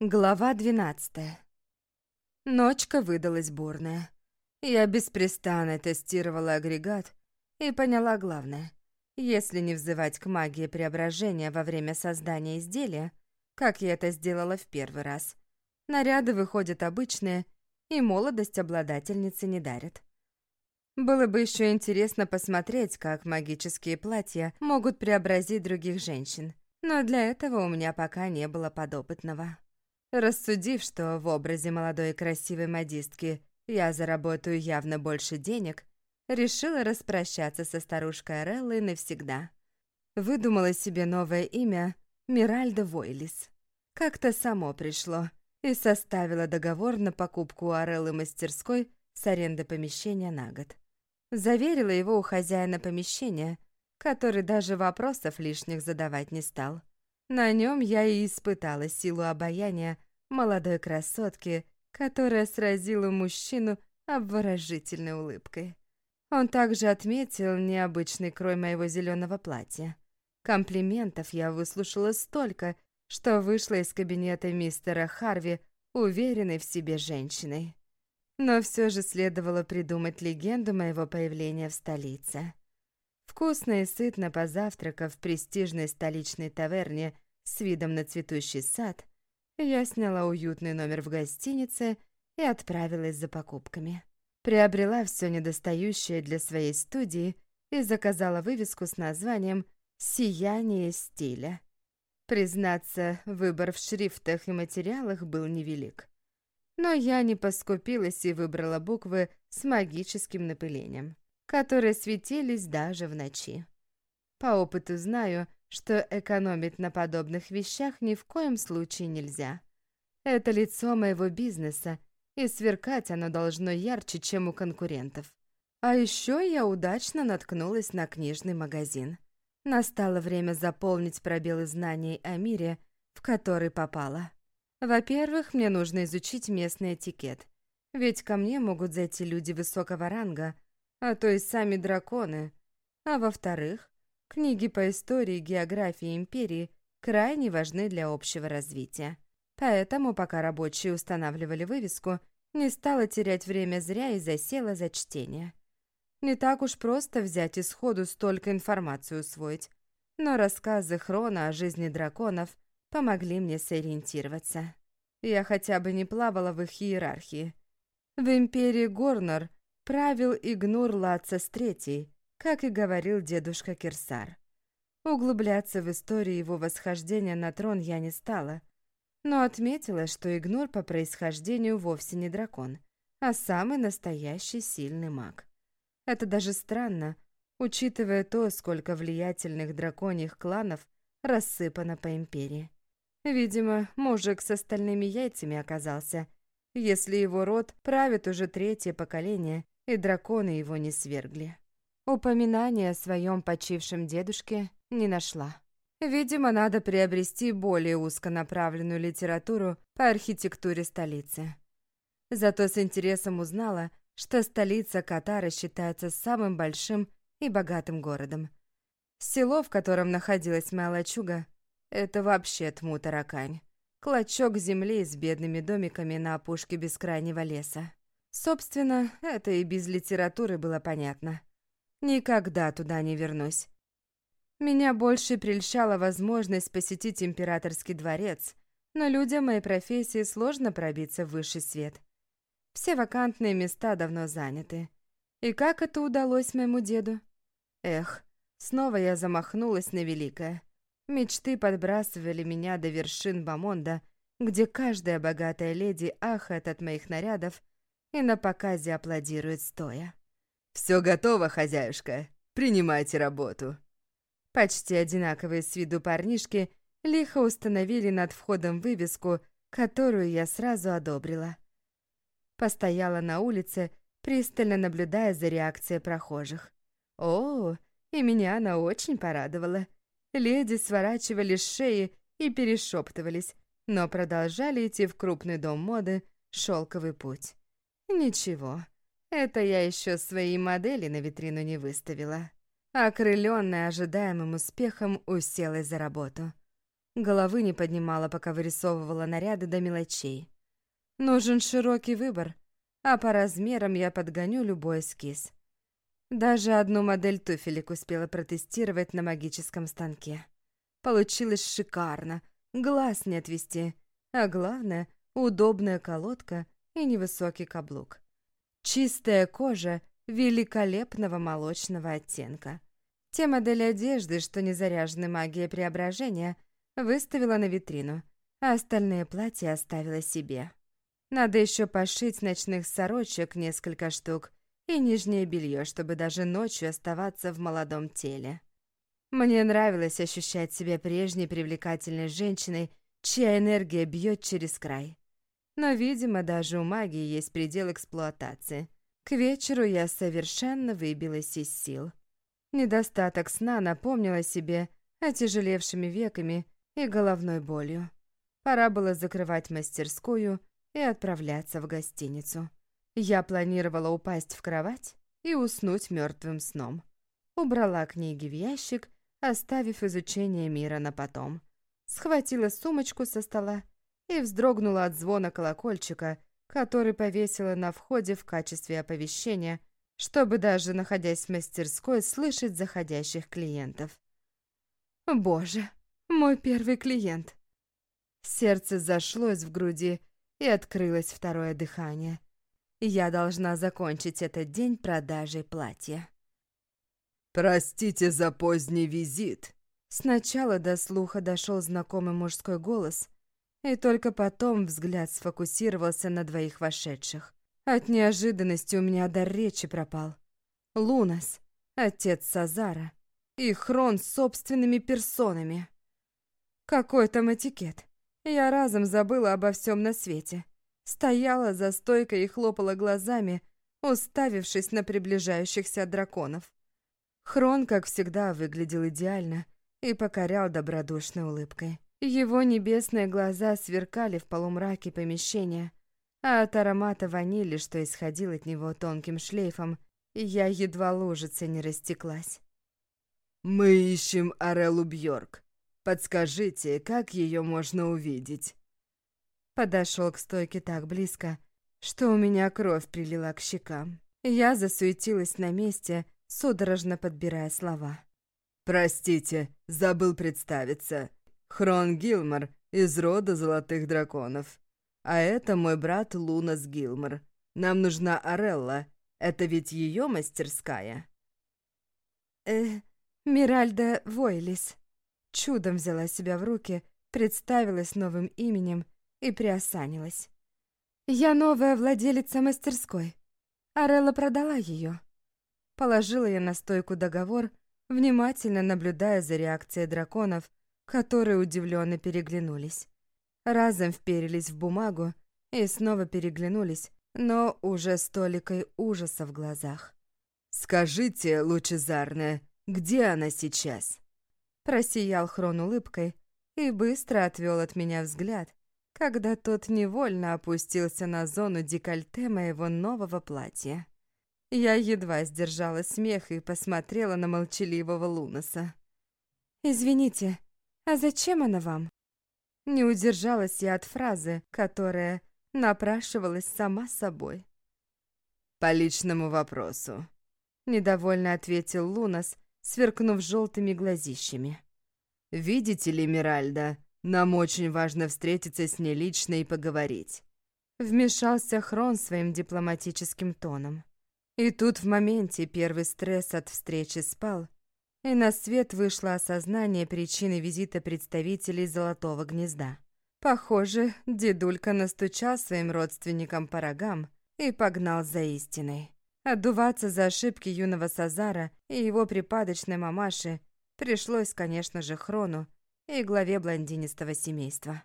Глава двенадцатая. Ночка выдалась бурная. Я беспрестанно тестировала агрегат и поняла главное. Если не взывать к магии преображения во время создания изделия, как я это сделала в первый раз, наряды выходят обычные, и молодость обладательницы не дарят. Было бы еще интересно посмотреть, как магические платья могут преобразить других женщин, но для этого у меня пока не было подопытного. Рассудив, что в образе молодой и красивой модистки я заработаю явно больше денег, решила распрощаться со старушкой Ореллой навсегда. Выдумала себе новое имя Миральда Войлис. Как-то само пришло и составила договор на покупку у Ореллы мастерской с аренды помещения на год. Заверила его у хозяина помещения, который даже вопросов лишних задавать не стал. На нем я и испытала силу обаяния молодой красотки, которая сразила мужчину обворожительной улыбкой. Он также отметил необычный крой моего зеленого платья. Комплиментов я выслушала столько, что вышла из кабинета мистера Харви, уверенной в себе женщиной. Но все же следовало придумать легенду моего появления в столице. Вкусно и сытно позавтракав в престижной столичной таверне с видом на цветущий сад, я сняла уютный номер в гостинице и отправилась за покупками. Приобрела все недостающее для своей студии и заказала вывеску с названием «Сияние стиля». Признаться, выбор в шрифтах и материалах был невелик. Но я не поскупилась и выбрала буквы с магическим напылением которые светились даже в ночи. По опыту знаю, что экономить на подобных вещах ни в коем случае нельзя. Это лицо моего бизнеса, и сверкать оно должно ярче, чем у конкурентов. А еще я удачно наткнулась на книжный магазин. Настало время заполнить пробелы знаний о мире, в который попала. Во-первых, мне нужно изучить местный этикет, ведь ко мне могут зайти люди высокого ранга, а то и сами драконы. А во-вторых, книги по истории, географии империи крайне важны для общего развития. Поэтому, пока рабочие устанавливали вывеску, не стала терять время зря и засела за чтение. Не так уж просто взять и сходу столько информации усвоить, но рассказы Хрона о жизни драконов помогли мне сориентироваться. Я хотя бы не плавала в их иерархии. В империи Горнор правил Игнур Лацис III, как и говорил дедушка Кирсар. Углубляться в историю его восхождения на трон я не стала, но отметила, что Игнур по происхождению вовсе не дракон, а самый настоящий сильный маг. Это даже странно, учитывая то, сколько влиятельных драконьих кланов рассыпано по империи. Видимо, мужик с остальными яйцами оказался, если его род правит уже третье поколение и драконы его не свергли. Упоминания о своем почившем дедушке не нашла. Видимо, надо приобрести более узконаправленную литературу по архитектуре столицы. Зато с интересом узнала, что столица Катара считается самым большим и богатым городом. Село, в котором находилась моя лачуга, это вообще тьму-таракань. Клочок земли с бедными домиками на опушке бескрайнего леса. Собственно, это и без литературы было понятно. Никогда туда не вернусь. Меня больше прельщала возможность посетить императорский дворец, но людям моей профессии сложно пробиться в высший свет. Все вакантные места давно заняты. И как это удалось моему деду? Эх, снова я замахнулась на великое. Мечты подбрасывали меня до вершин Бамонда, где каждая богатая леди ахает от моих нарядов и на показе аплодирует стоя. «Все готово, хозяюшка. Принимайте работу». Почти одинаковые с виду парнишки лихо установили над входом вывеску, которую я сразу одобрила. Постояла на улице, пристально наблюдая за реакцией прохожих. О, и меня она очень порадовала. Леди сворачивали шеи и перешептывались, но продолжали идти в крупный дом моды «Шелковый путь». Ничего, это я еще свои модели на витрину не выставила. Окрыленная ожидаемым успехом уселась за работу. Головы не поднимала, пока вырисовывала наряды до мелочей. Нужен широкий выбор, а по размерам я подгоню любой эскиз. Даже одну модель туфелек успела протестировать на магическом станке. Получилось шикарно, глаз не отвести, а главное — удобная колодка и невысокий каблук. Чистая кожа великолепного молочного оттенка. Те модели одежды, что не заряжены магией преображения, выставила на витрину, а остальные платья оставила себе. Надо еще пошить ночных сорочек несколько штук и нижнее белье, чтобы даже ночью оставаться в молодом теле. Мне нравилось ощущать себя прежней привлекательной женщиной, чья энергия бьет через край. Но, видимо, даже у магии есть предел эксплуатации. К вечеру я совершенно выбилась из сил. Недостаток сна напомнил о себе отяжелевшими веками и головной болью. Пора было закрывать мастерскую и отправляться в гостиницу. Я планировала упасть в кровать и уснуть мертвым сном. Убрала книги в ящик, оставив изучение мира на потом. Схватила сумочку со стола и вздрогнула от звона колокольчика, который повесила на входе в качестве оповещения, чтобы даже находясь в мастерской слышать заходящих клиентов. Боже, мой первый клиент. Сердце зашлось в груди, и открылось второе дыхание. Я должна закончить этот день продажей платья. «Простите за поздний визит», Сначала до слуха дошел знакомый мужской голос, и только потом взгляд сфокусировался на двоих вошедших. От неожиданности у меня дар речи пропал. Лунас, отец Сазара, и Хрон с собственными персонами. Какой там этикет? Я разом забыла обо всем на свете. Стояла за стойкой и хлопала глазами, уставившись на приближающихся драконов. Хрон, как всегда, выглядел идеально и покорял добродушной улыбкой. Его небесные глаза сверкали в полумраке помещения, а от аромата ванили, что исходил от него тонким шлейфом, я едва лужицей не растеклась. «Мы ищем Арелу Бьорк. Подскажите, как ее можно увидеть?» Подошел к стойке так близко, что у меня кровь прилила к щекам. Я засуетилась на месте, судорожно подбирая слова. «Простите, забыл представиться. Хрон Гилмор из рода Золотых Драконов. А это мой брат Лунас Гилмор. Нам нужна Арелла. Это ведь ее мастерская?» «Э, Миральда Войлис», Чудом взяла себя в руки, представилась новым именем и приосанилась. «Я новая владелица мастерской. Арелла продала ее. Положила я на стойку договор, внимательно наблюдая за реакцией драконов, которые удивленно переглянулись. Разом вперились в бумагу и снова переглянулись, но уже с толикой ужаса в глазах. «Скажите, лучезарная, где она сейчас?» Просиял Хрон улыбкой и быстро отвел от меня взгляд, когда тот невольно опустился на зону декольте моего нового платья. Я едва сдержала смех и посмотрела на молчаливого Лунаса. «Извините, а зачем она вам?» Не удержалась я от фразы, которая напрашивалась сама собой. «По личному вопросу», — недовольно ответил Лунас, сверкнув желтыми глазищами. «Видите ли, Миральда, нам очень важно встретиться с ней лично и поговорить». Вмешался Хрон своим дипломатическим тоном. И тут в моменте первый стресс от встречи спал, и на свет вышло осознание причины визита представителей Золотого Гнезда. Похоже, дедулька настучал своим родственникам по рогам и погнал за истиной. Отдуваться за ошибки юного Сазара и его припадочной мамаши пришлось, конечно же, Хрону и главе блондинистого семейства.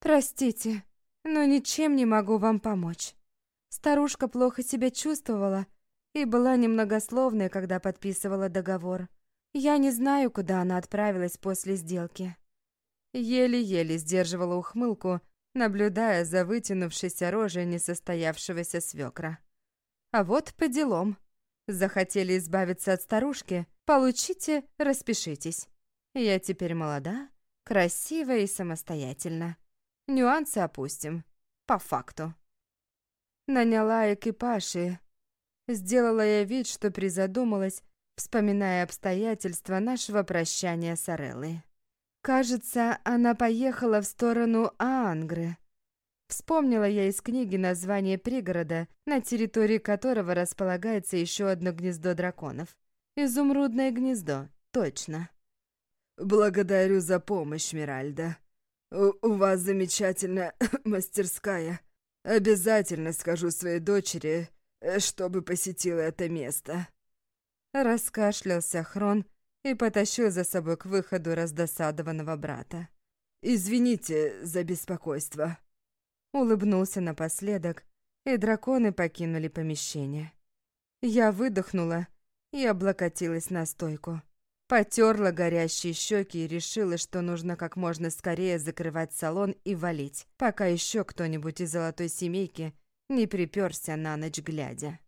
«Простите, но ничем не могу вам помочь. Старушка плохо себя чувствовала и была немногословной, когда подписывала договор. Я не знаю, куда она отправилась после сделки». Еле-еле сдерживала ухмылку, наблюдая за вытянувшейся рожей несостоявшегося свекра. А вот по делам. Захотели избавиться от старушки? Получите, распишитесь. Я теперь молода, Красиво и самостоятельно. Нюансы опустим. По факту. Наняла экипаж и... Сделала я вид, что призадумалась, вспоминая обстоятельства нашего прощания с Ореллой. Кажется, она поехала в сторону Ангры. Вспомнила я из книги название пригорода, на территории которого располагается еще одно гнездо драконов. Изумрудное гнездо, точно. «Благодарю за помощь, Миральда. У, у вас замечательная мастерская. Обязательно скажу своей дочери, чтобы посетила это место». Раскашлялся Хрон и потащил за собой к выходу раздосадованного брата. «Извините за беспокойство». Улыбнулся напоследок, и драконы покинули помещение. Я выдохнула и облокотилась на стойку. Потерла горящие щеки и решила, что нужно как можно скорее закрывать салон и валить, пока еще кто-нибудь из золотой семейки не приперся на ночь глядя.